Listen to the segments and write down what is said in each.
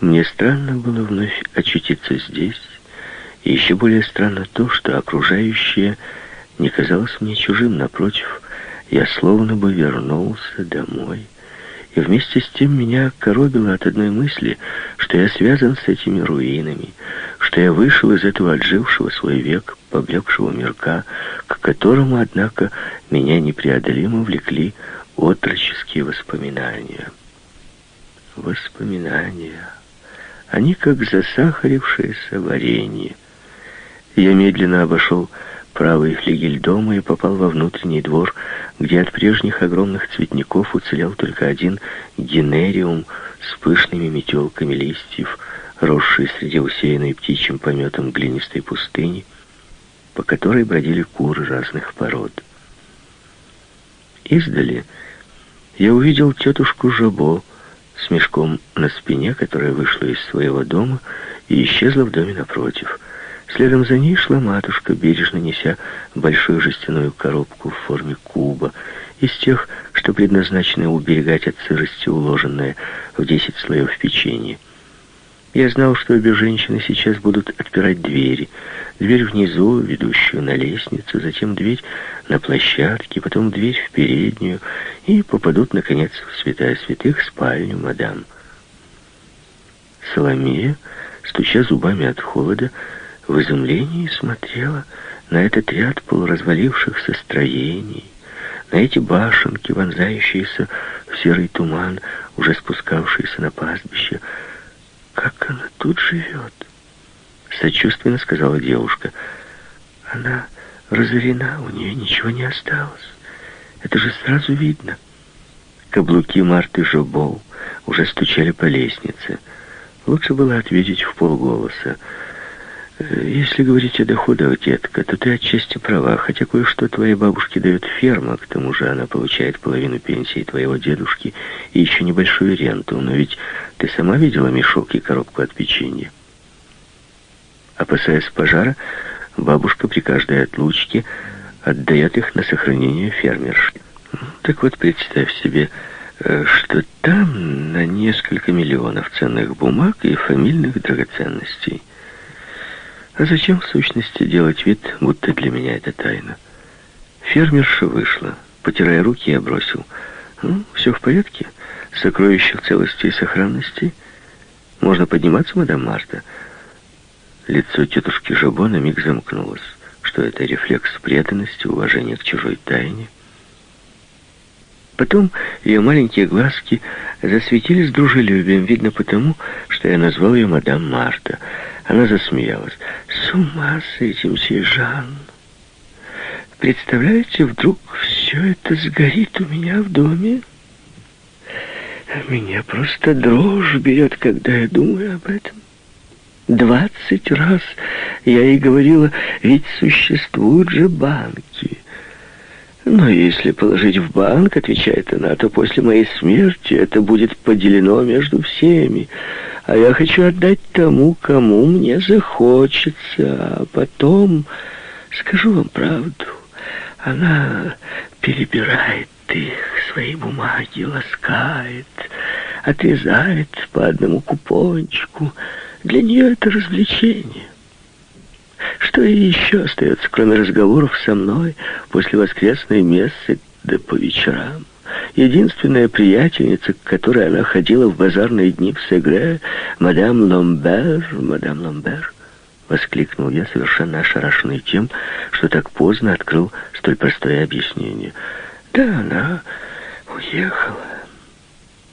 Мне странно было вновь очутиться здесь, и еще более странно то, что окружающее не казалось мне чужим, напротив, я словно бы вернулся домой. И вместе с тем меня коробило от одной мысли, что я связан с этими руинами, что я вышел из этого отжившего свой век, поблекшего мирка, к которому, однако, меня непреодолимо влекли отроческие воспоминания. Воспоминания. Они как засахарившееся варенье. Я медленно обошел правый флигель дома и попал во внутренний двор, где от прежних огромных цветников уцелел только один генериум с пышными метелками листьев, росший среди усеянной птичьим пометом глинистой пустыни, по которой бродили куры разных пород. Издали я увидел тетушку Жабо с мешком на спине, которая вышла из своего дома и исчезла в доме напротив — Следом за ней шла матушка, бережно неся большую жестяную коробку в форме куба, из тех, что предназначены уберегать от сырости уложенное в десять слоев печенье. Я знал, что обе женщины сейчас будут отпирать двери. Дверь внизу, ведущую на лестницу, затем дверь на площадке, потом дверь в переднюю, и попадут, наконец, в святая святых спальню мадам. Соломея, стуча зубами от холода, в изумлении смотрела на этот ряд полуразвалившихся строений, на эти башенки, вонзающиеся в серый туман, уже спускавшиеся на пастбище. «Как она тут живет?» — сочувственно сказала девушка. «Она разорена, у нее ничего не осталось. Это же сразу видно». Каблуки Марты Жобоу уже стучали по лестнице. Лучше было ответить в полголоса — если говорить о доходах, детка, то ты отчасти права, хотя кое-что твоей бабушке дает ферма, к тому же она получает половину пенсии твоего дедушки и еще небольшую ренту, но ведь ты сама видела мешок и коробку от печенья. Опасаясь пожара, бабушка при каждой отлучке отдает их на сохранение фермерши. Так вот, представь себе, э, что там на несколько миллионов ценных бумаг и фамильных драгоценностей – а зачем, в сущности, делать вид, будто для меня это тайна? Фермерша вышла. Потирая руки, я бросил. Ну, все в порядке? Сокровища в целости и сохранности? Можно подниматься, мадам Марта? Лицо тетушки Жабо на миг замкнулось. Что это рефлекс преданности, уважения к чужой тайне? Потом ее маленькие глазки засветились дружелюбием, видно потому, что я назвал ее мадам Марта — она засмеялась. «С ума с этим, Сижан! Представляете, вдруг все это сгорит у меня в доме? Меня просто дрожь берет, когда я думаю об этом. Двадцать раз я ей говорила, ведь существуют же банки». Но если положить в банк, отвечает она, то после моей смерти это будет поделено между всеми а я хочу отдать тому, кому мне захочется, а потом, скажу вам правду, она перебирает их, свои бумаги, ласкает, отрезает по одному купончику. Для нее это развлечение. Что ей еще остается, кроме разговоров со мной после воскресной мессы да по вечерам? Единственная приятельница, к которой она ходила в базарные дни в Сегре, мадам Ломбер, мадам Ломбер, воскликнул я, совершенно ошарашенный тем, что так поздно открыл столь простое объяснение. Да, она уехала.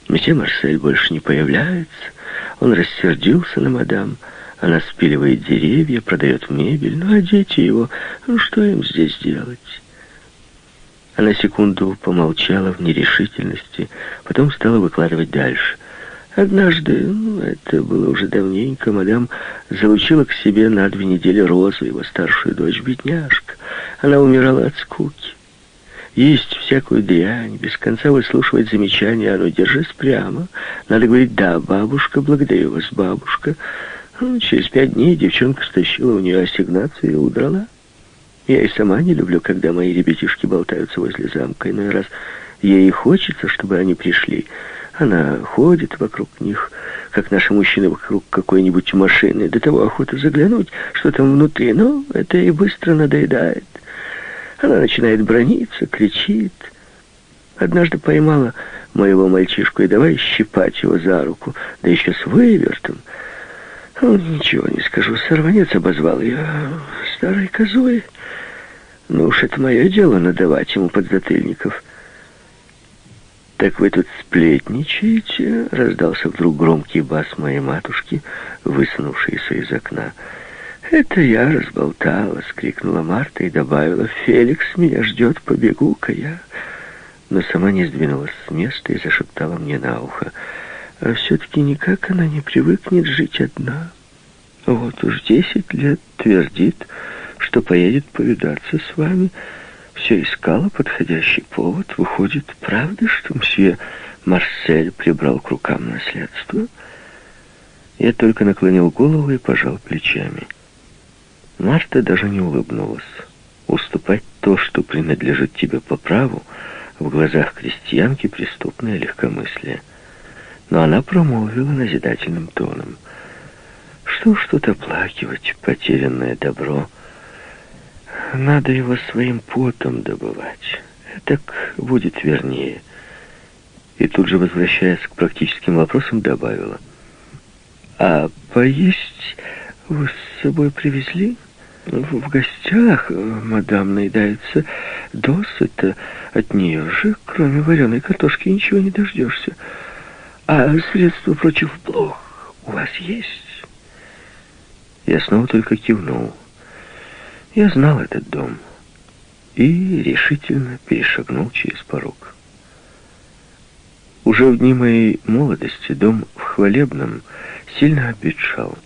Месье Марсель больше не появляется. Он рассердился на мадам. Она спиливает деревья, продает мебель. Ну, а дети его, ну, что им здесь делать? Она секунду помолчала в нерешительности, потом стала выкладывать дальше. Однажды, ну, это было уже давненько, мадам залучила к себе на две недели Розу, его старшую дочь, бедняжка. Она умирала от скуки. Есть всякую дрянь, без конца выслушивать замечания, а ну, держись прямо. Надо говорить, да, бабушка, благодарю вас, бабушка. Ну, через пять дней девчонка стащила у нее ассигнацию и удрала. Я и сама не люблю, когда мои ребятишки болтаются возле замка. Иной раз ей хочется, чтобы они пришли. Она ходит вокруг них, как наши мужчины вокруг какой-нибудь машины. До того охота заглянуть, что там внутри, но это и быстро надоедает. Она начинает брониться, кричит. Однажды поймала моего мальчишку и давай щипать его за руку, да еще с вывертом. Он ничего не скажу, сорванец обозвал ее старой козой. Ну уж это мое дело надавать ему подзатыльников. «Так вы тут сплетничаете?» — раздался вдруг громкий бас моей матушки, высунувшийся из окна. «Это я разболталась!» — крикнула Марта и добавила. «Феликс меня ждет, побегу-ка я!» Но сама не сдвинулась с места и зашептала мне на ухо. «А все-таки никак она не привыкнет жить одна. Вот уж десять лет твердит, что поедет повидаться с вами» все искала подходящий повод. Выходит, правда, что мсье Марсель прибрал к рукам наследство? Я только наклонил голову и пожал плечами. Марта даже не улыбнулась. Уступать то, что принадлежит тебе по праву, в глазах крестьянки преступное легкомыслие. Но она промолвила назидательным тоном. Что ж тут оплакивать потерянное добро — надо его своим потом добывать. Так будет вернее. И тут же, возвращаясь к практическим вопросам, добавила. А поесть вы с собой привезли? В гостях мадам наедается досыта. От нее же, кроме вареной картошки, ничего не дождешься. А средства против блох у вас есть? Я снова только кивнул. Я знал этот дом и решительно перешагнул через порог. Уже в дни моей молодости дом в Хвалебном сильно обветшал.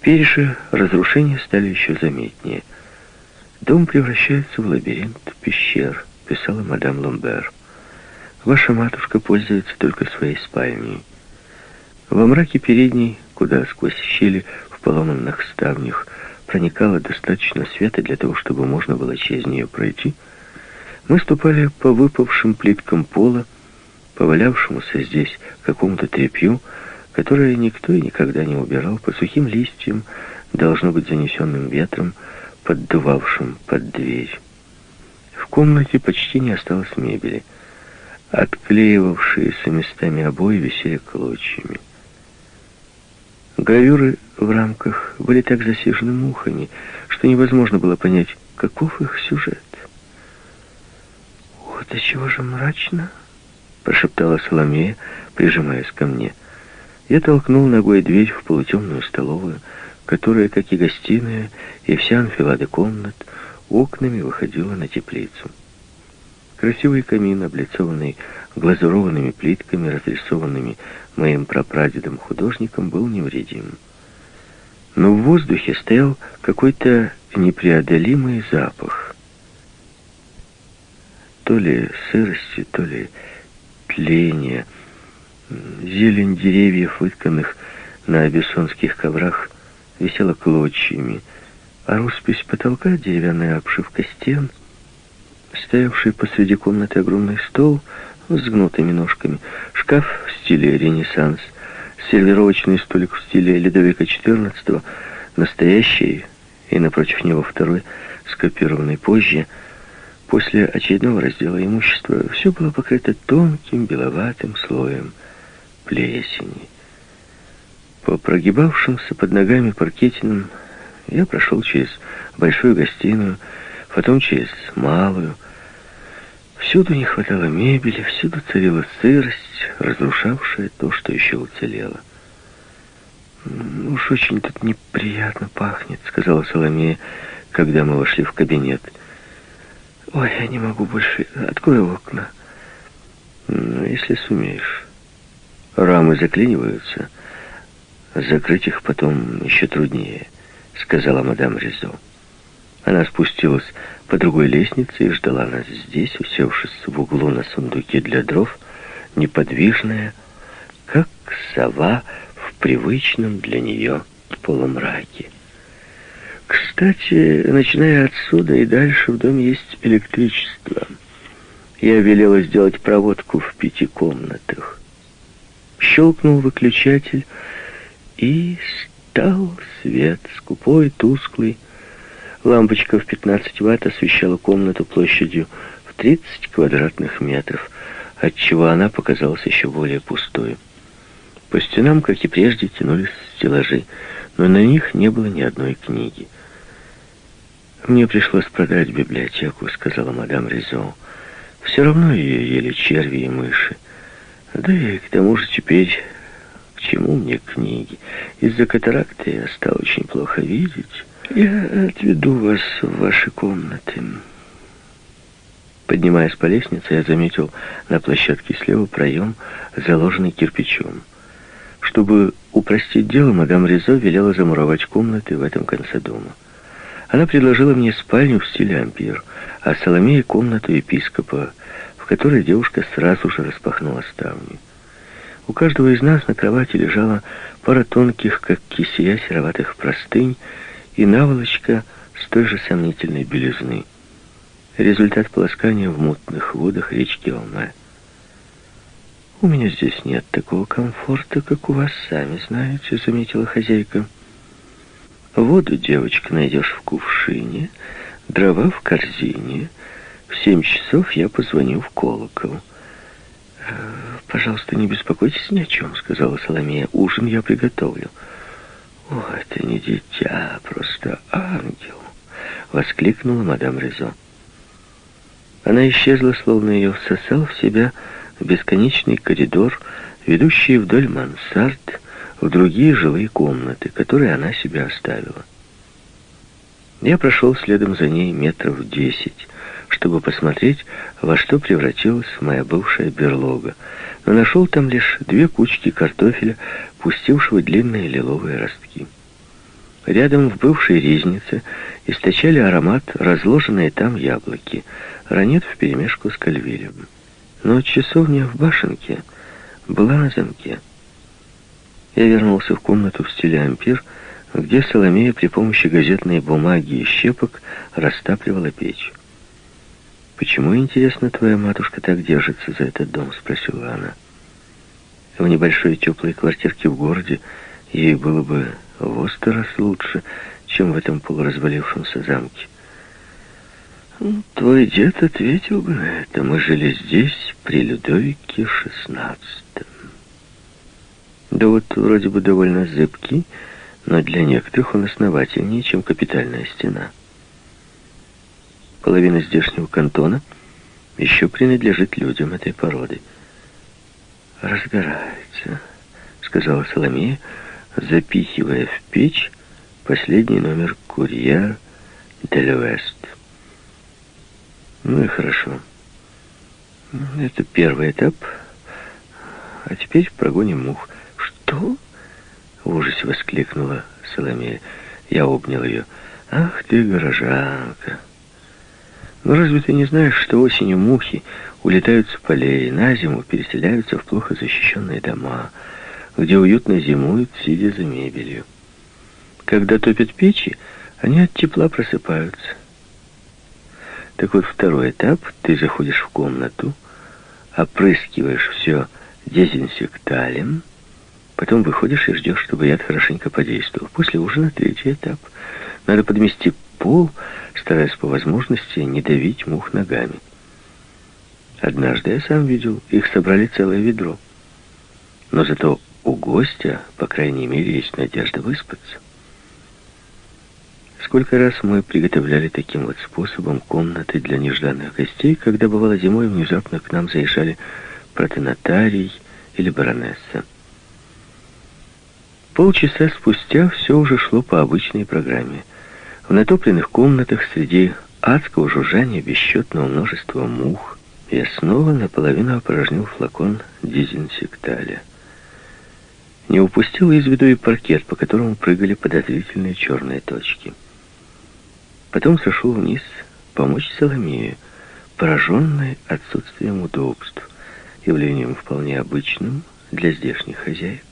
Теперь же разрушения стали еще заметнее. Дом превращается в лабиринт пещер, писала мадам Ломбер. Ваша матушка пользуется только своей спальней. Во мраке передней, куда сквозь щели в поломанных ставнях проникало достаточно света для того, чтобы можно было через нее пройти, мы ступали по выпавшим плиткам пола, повалявшемуся здесь какому-то тряпью, которое никто и никогда не убирал, по сухим листьям, должно быть занесенным ветром, поддувавшим под дверь. В комнате почти не осталось мебели. Отклеивавшиеся местами обои висели клочьями. Гравюры в рамках были так засижены мухами, что невозможно было понять, каков их сюжет. «Вот до чего же мрачно!» — прошептала Соломея, прижимаясь ко мне. Я толкнул ногой дверь в полутемную столовую, которая, как и гостиная, и вся анфилада комнат, окнами выходила на теплицу. Красивый камин, облицованный глазурованными плитками, разрисованными моим прапрадедом-художником, был невредим. Но в воздухе стоял какой-то непреодолимый запах. То ли сырости, то ли тления. Зелень деревьев, вытканных на абиссонских коврах, висела клочьями, а роспись потолка, деревянная обшивка стен — стоявший посреди комнаты огромный стол с гнутыми ножками, шкаф в стиле Ренессанс, сервировочный столик в стиле Ледовика XIV, настоящий и напротив него второй, скопированный позже, после очередного раздела имущества, все было покрыто тонким беловатым слоем плесени. По прогибавшимся под ногами паркетинам я прошел через большую гостиную, потом через малую, Всюду не хватало мебели, всюду царила сырость, разрушавшая то, что еще уцелело. «Уж очень тут неприятно пахнет», — сказала Соломея, когда мы вошли в кабинет. «Ой, я не могу больше. Открой окна». «Ну, если сумеешь. Рамы заклиниваются. Закрыть их потом еще труднее», — сказала мадам Ризо. Она спустилась по другой лестнице и ждала нас здесь, усевшись в углу на сундуке для дров, неподвижная, как сова в привычном для нее полумраке. Кстати, начиная отсюда и дальше в доме есть электричество. Я велела сделать проводку в пяти комнатах. Щелк щелкнул выключатель, и стал свет, скупой, тусклый. Лампочка в 15 ватт освещала комнату площадью в 30 квадратных метров, отчего она показалась еще более пустой. По стенам, как и прежде, тянулись стеллажи, но на них не было ни одной книги. «Мне пришлось продать библиотеку», — сказала мадам Ризо. «Все равно ее ели черви и мыши. Да и к тому же теперь к чему мне книги? Из-за катаракты я стал очень плохо видеть. Я отведу вас в ваши комнаты». Поднимаясь по лестнице, я заметил на площадке слева проем, заложенный кирпичом. Чтобы упростить дело, мадам Ризо велела замуровать комнаты в этом конце дома. Она предложила мне спальню в стиле ампир, а Соломея — комнату епископа, которой девушка сразу же распахнула ставни. У каждого из нас на кровати лежала пара тонких, как кисия, сероватых простынь и наволочка с той же сомнительной белизны. Результат полоскания в мутных водах речки Алмай. «У меня здесь нет такого комфорта, как у вас, сами знаете», — заметила хозяйка. «Воду, девочка, найдешь в кувшине, дрова в корзине. В семь часов я позвоню в колокол». «Э, «Пожалуйста, не беспокойтесь ни о чем», — сказала Соломея. «Ужин я приготовлю». «О, это не дитя, а просто ангел!» — воскликнула мадам Резо. Она исчезла, словно ее всосал в себя бесконечный коридор, ведущий вдоль мансард в другие жилые комнаты, которые она себе оставила. Я прошел следом за ней метров десять, чтобы посмотреть, во что превратилась моя бывшая берлога, но нашел там лишь две кучки картофеля, пустившего длинные лиловые ростки. Рядом в бывшей ризнице источали аромат разложенные там яблоки, ранет вперемешку с кальвилем. Но часовня в башенке была на замке. Я вернулся в комнату в стиле ампир, где Соломея при помощи газетной бумаги и щепок растапливала печь. «Почему, интересно, твоя матушка так держится за этот дом?» — спросила она. В небольшой теплой квартирке в городе ей было бы в раз лучше, чем в этом полуразвалившемся замке. Твой дед ответил бы на это. Мы жили здесь при Людовике XVI. Да вот вроде бы довольно зыбкий, но для некоторых он основательнее, чем капитальная стена. Половина здешнего кантона еще принадлежит людям этой породы. «Разгорается», — сказала Соломея, запихивая в печь последний номер «Курьер Дель Вест». Ну и хорошо. Это первый этап. А теперь прогоним мух. Что? В ужасе воскликнула Соломея. Я обнял ее. Ах ты, горожанка. Ну разве ты не знаешь, что осенью мухи улетают с полей, на зиму переселяются в плохо защищенные дома, где уютно зимуют, сидя за мебелью. Когда топят печи, они от тепла просыпаются. Так вот, второй этап. Ты заходишь в комнату, опрыскиваешь все дезинсекталем, потом выходишь и ждешь, чтобы яд хорошенько подействовал. После ужина третий этап. Надо подмести пол, стараясь по возможности не давить мух ногами. Однажды я сам видел, их собрали целое ведро. Но зато у гостя, по крайней мере, есть надежда выспаться. Сколько раз мы приготовляли таким вот способом комнаты для нежданных гостей, когда бывало зимой внезапно к нам заезжали протонотарий или баронесса. Полчаса спустя все уже шло по обычной программе. В натопленных комнатах среди адского жужжания бесчетного множества мух я снова наполовину опорожнил флакон дезинсекталя. Не упустил из виду и паркет, по которому прыгали подозрительные черные точки. Потом сошел вниз помочь Соломее, пораженной отсутствием удобств, явлением вполне обычным для здешних хозяек.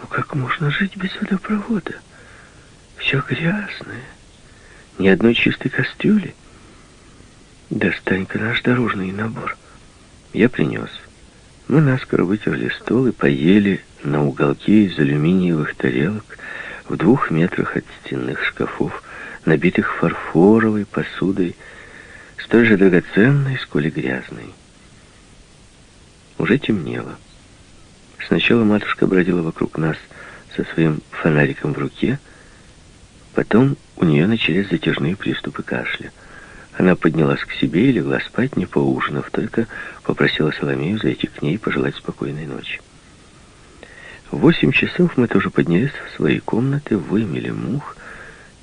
Ну как можно жить без водопровода? Все грязное, ни одной чистой кастрюли. Достань-ка наш дорожный набор. Я принес. Мы наскоро вытерли стол и поели на уголке из алюминиевых тарелок в двух метрах от стенных шкафов, набитых фарфоровой посудой, столь же драгоценной, сколь и грязной. Уже темнело. Сначала матушка бродила вокруг нас со своим фонариком в руке, потом у нее начались затяжные приступы кашля. Она поднялась к себе и легла спать, не поужинав, только попросила Соломею зайти к ней и пожелать спокойной ночи. В восемь часов мы тоже поднялись в свои комнаты, вымели мух,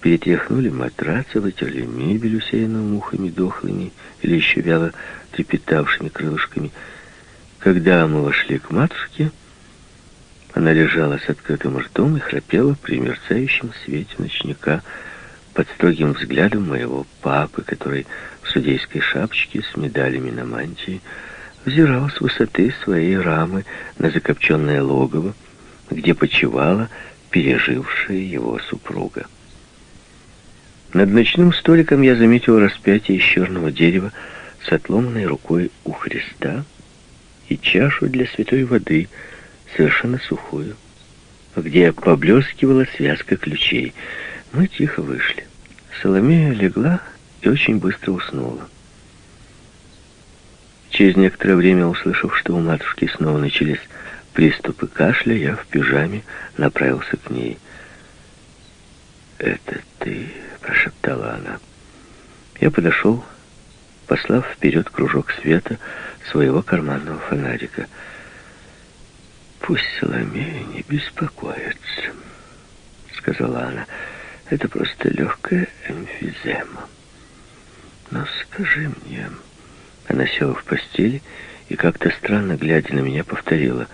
перетряхнули матрацы, вытерли мебель, усеянную мухами дохлыми или еще вяло трепетавшими крылышками. Когда мы вошли к матушке, она лежала с открытым ртом и храпела при мерцающем свете ночника, под строгим взглядом моего папы, который в судейской шапочке с медалями на мантии взирал с высоты своей рамы на закопченное логово, где почивала пережившая его супруга. Над ночным столиком я заметил распятие из черного дерева с отломанной рукой у Христа и чашу для святой воды, совершенно сухую, где поблескивала связка ключей — мы тихо вышли. Соломея легла и очень быстро уснула. Через некоторое время, услышав, что у матушки снова начались приступы кашля, я в пижаме направился к ней. «Это ты?» — прошептала она. Я подошел, послав вперед кружок света своего карманного фонарика. «Пусть Соломея не беспокоится», — сказала она. Это просто легкая эмфизема. Но скажи мне... Она села в постели и как-то странно, глядя на меня, повторила.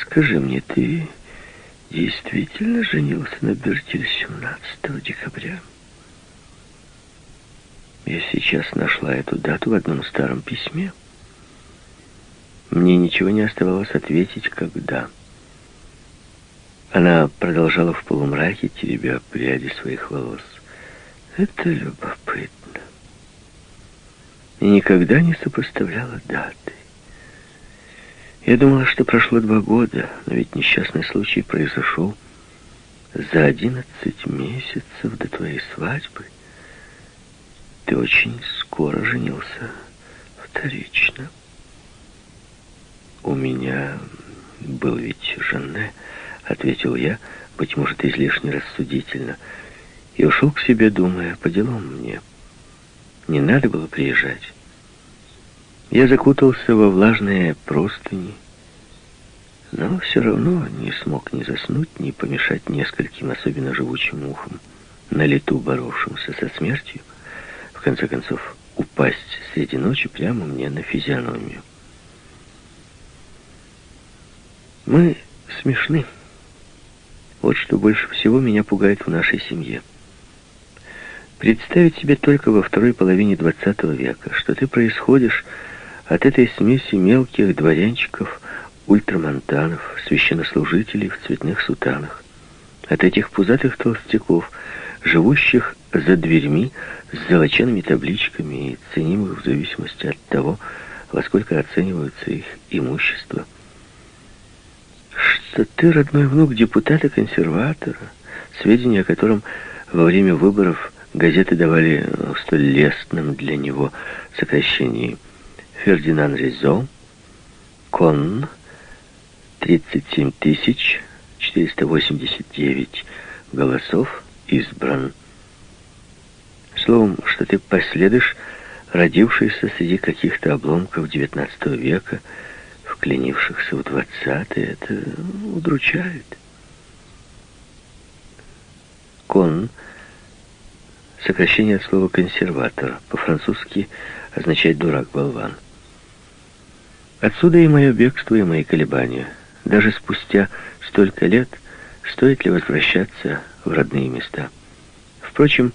Скажи мне, ты действительно женился на Бертиль 17 декабря? Я сейчас нашла эту дату в одном старом письме. Мне ничего не оставалось ответить, когда... Она продолжала в полумраке, теребя пряди своих волос. Это любопытно. И никогда не сопоставляла даты. Я думала, что прошло два года, но ведь несчастный случай произошел за одиннадцать месяцев до твоей свадьбы. Ты очень скоро женился вторично. У меня был ведь Жанне, ответил я, быть может, излишне рассудительно, и ушел к себе, думая, по делам мне. Не надо было приезжать. Я закутался во влажные простыни, но все равно не смог ни заснуть, ни помешать нескольким особенно живучим ухам, на лету боровшимся со смертью, в конце концов, упасть среди ночи прямо мне на физиономию. Мы смешны. Вот что больше всего меня пугает в нашей семье. Представить себе только во второй половине XX века, что ты происходишь от этой смеси мелких дворянчиков, ультрамонтанов, священнослужителей в цветных сутанах, от этих пузатых толстяков, живущих за дверьми с золоченными табличками и ценимых в зависимости от того, во сколько оценивается их имущество – что ты родной внук депутата-консерватора, сведения о котором во время выборов газеты давали в столь лестном для него сокращении Фердинанд Ризо, Конн, 37 тысяч 489 голосов избран. Словом, что ты последуешь родившийся среди каких-то обломков XIX века, вклинившихся в двадцатые, это удручает. Кон — сокращение от слова «консерватор», по-французски означает «дурак-болван». Отсюда и мое бегство, и мои колебания. Даже спустя столько лет стоит ли возвращаться в родные места. Впрочем,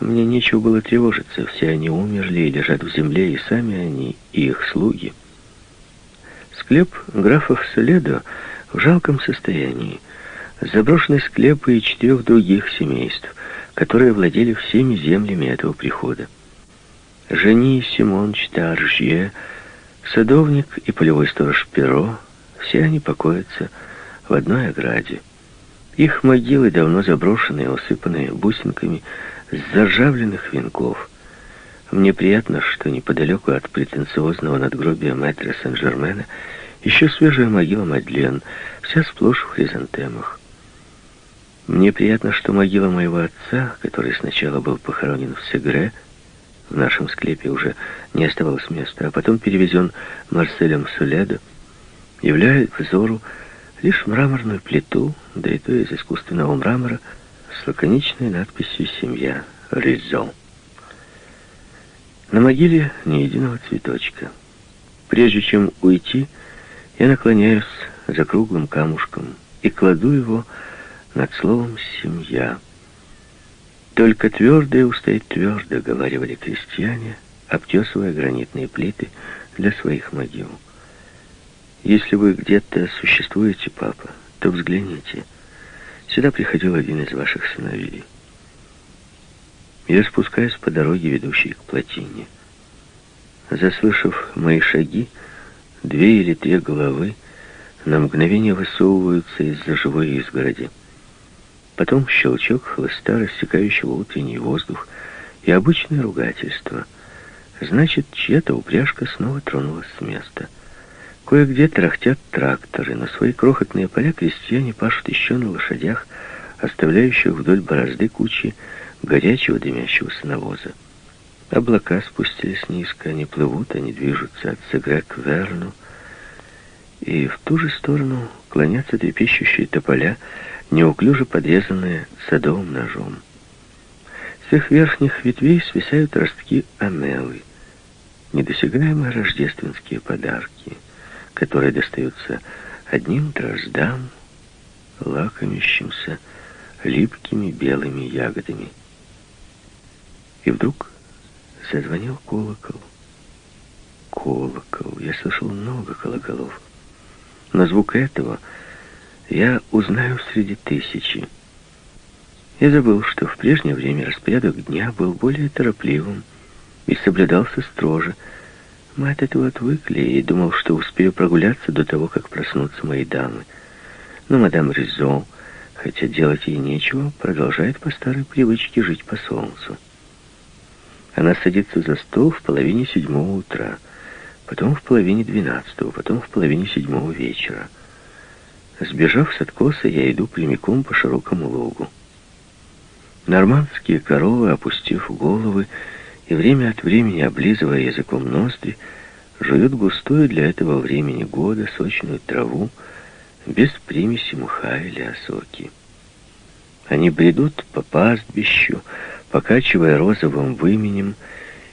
мне нечего было тревожиться. Все они умерли и лежат в земле, и сами они, и их слуги — Склеп графов Соледо в жалком состоянии. Заброшенный склеп и четырех других семейств, которые владели всеми землями этого прихода. Жени Симон Чтаржье Садовник и полевой сторож Перо, все они покоятся в одной ограде. Их могилы давно заброшенные, усыпанные бусинками с заржавленных венков. Мне приятно, что неподалеку от претенциозного надгробия мэтра Сен-Жермена еще свежая могила Мадлен, вся сплошь в хризантемах. Мне приятно, что могила моего отца, который сначала был похоронен в Сегре, в нашем склепе уже не оставалось места, а потом перевезен Марселем Соледо, являет взору лишь мраморную плиту, да и то из искусственного мрамора, с лаконичной надписью «Семья Ризо». На могиле ни единого цветочка. Прежде чем уйти, я наклоняюсь за круглым камушком и кладу его над словом «семья». Только твердое устоит твердо, говаривали крестьяне, обтесывая гранитные плиты для своих могил. Если вы где-то существуете, папа, то взгляните. Сюда приходил один из ваших сыновей. Я спускаюсь по дороге, ведущей к плотине. Заслышав мои шаги, две или три головы на мгновение высовываются из-за живой изгороди. Потом щелчок хлыста, рассекающего утренний воздух, и обычное ругательство. Значит, чья-то упряжка снова тронулась с места. Кое-где трахтят тракторы, но свои крохотные поля крестьяне пашут еще на лошадях, оставляющих вдоль борозды кучи горячего дымящегося навоза. Облака спустились низко, они плывут, они движутся от Сегре к Верну, и в ту же сторону клонятся трепещущие тополя, неуклюже подрезанные садовым ножом. С их верхних ветвей свисают ростки амелы, недосягаемые рождественские подарки, которые достаются одним дроздам, лакомящимся липкими белыми ягодами. И вдруг зазвонил колокол. Колокол. Я слышал много колоколов. Но звук этого я узнаю среди тысячи. Я забыл, что в прежнее время распорядок дня был более торопливым и соблюдался строже. Мы от этого отвыкли, и думал, что успею прогуляться до того, как проснутся мои дамы. Но мадам Ризо, хотя делать ей нечего, продолжает по старой привычке жить по солнцу. Она садится за стол в половине седьмого утра, потом в половине двенадцатого, потом в половине седьмого вечера. Сбежав с откоса, я иду прямиком по широкому лугу. Нормандские коровы, опустив головы и время от времени облизывая языком ноздри, жуют густую для этого времени года сочную траву без примеси мха или осоки. Они бредут по пастбищу, покачивая розовым выменем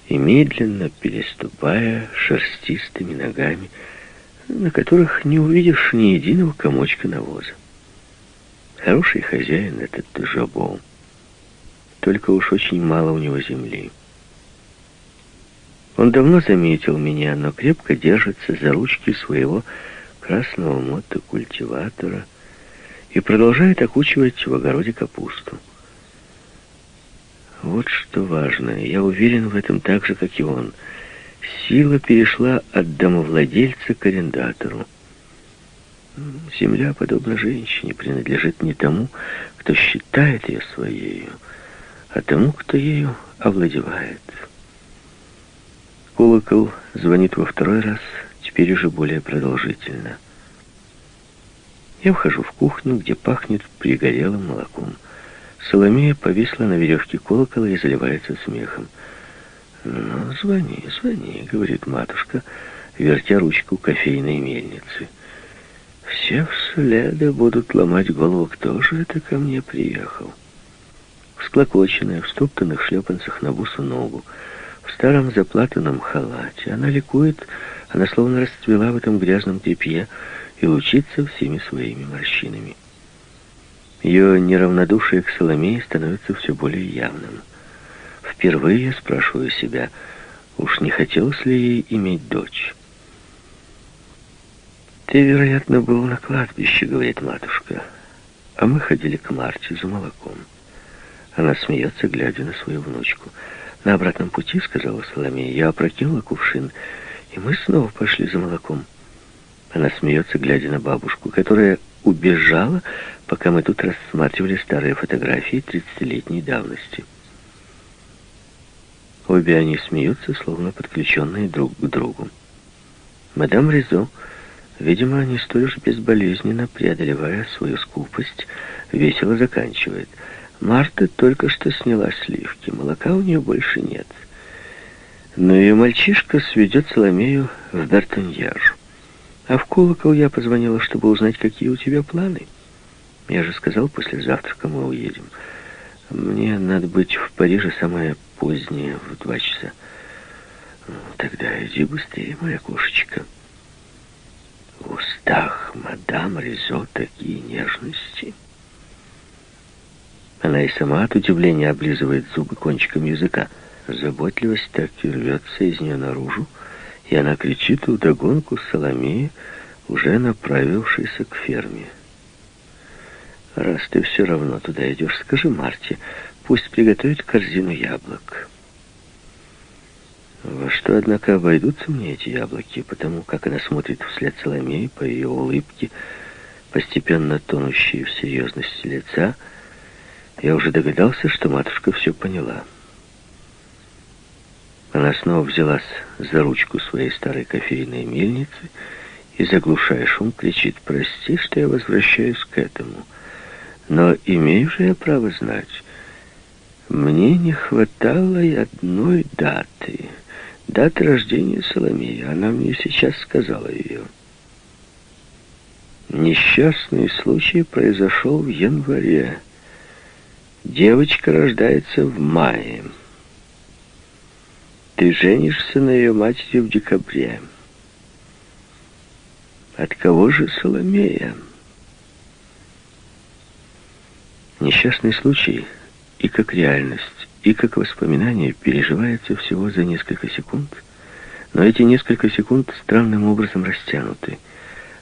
и медленно переступая шерстистыми ногами, на которых не увидишь ни единого комочка навоза. Хороший хозяин этот Жабо. Только уж очень мало у него земли. Он давно заметил меня, но крепко держится за ручки своего красного мотокультиватора и продолжает окучивать в огороде капусту. Вот что важно. Я уверен в этом так же, как и он. Сила перешла от домовладельца к арендатору. Земля, подобно женщине, принадлежит не тому, кто считает ее своей, а тому, кто ею овладевает. Колокол звонит во второй раз, теперь уже более продолжительно. Я вхожу в кухню, где пахнет пригорелым молоком. Соломея повисла на веревке колокола и заливается смехом. «Ну, звони, звони», — говорит матушка, вертя ручку кофейной мельницы. «Все вслед будут ломать голову, кто же это ко мне приехал?» Всклокоченная, в стоптанных шлепанцах на бусу ногу, в старом заплатанном халате. Она ликует, она словно расцвела в этом грязном тряпье и лучится всеми своими морщинами. Ее неравнодушие к Соломее становится все более явным. Впервые я спрашиваю себя, уж не хотелось ли ей иметь дочь. «Ты, вероятно, был на кладбище», — говорит матушка. «А мы ходили к Марте за молоком». Она смеется, глядя на свою внучку. «На обратном пути, — сказала Соломея, — я опрокинула кувшин, И мы снова пошли за молоком. Она смеется, глядя на бабушку, которая убежала, пока мы тут рассматривали старые фотографии тридцатилетней давности. Обе они смеются, словно подключенные друг к другу. Мадам Ризо, видимо, не столь уж безболезненно преодолевая свою скупость, весело заканчивает. Марта только что сняла сливки, молока у нее больше нет. Но ее мальчишка сведет Соломею в Д'Артаньяж. А в колокол я позвонила, чтобы узнать, какие у тебя планы. Я же сказал, после завтрака мы уедем. Мне надо быть в Париже самое позднее, в два часа. Тогда иди быстрее, моя кошечка. В устах мадам Ризо такие нежности. Она и сама от удивления облизывает зубы кончиком языка. Заботливость так и рвется из нее наружу, и она кричит вдогонку Соломеи, уже направившейся к ферме. «Раз ты все равно туда идешь, скажи Марте, пусть приготовит корзину яблок». Во что, однако, обойдутся мне эти яблоки, потому как она смотрит вслед Соломеи по ее улыбке, постепенно тонущей в серьезности лица, я уже догадался, что матушка все поняла. Она снова взялась за ручку своей старой кофейной мельницы и, заглушая шум, кричит, «Прости, что я возвращаюсь к этому, но имею же я право знать, мне не хватало и одной даты, даты рождения Соломеи, она мне сейчас сказала ее». Несчастный случай произошел в январе. Девочка рождается в мае. Ты женишься на ее матери в декабре. От кого же Соломея? Несчастный случай и как реальность, и как воспоминание переживается всего за несколько секунд, но эти несколько секунд странным образом растянуты.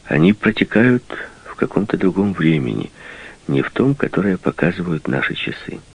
Они протекают в каком-то другом времени, не в том, которое показывают наши часы.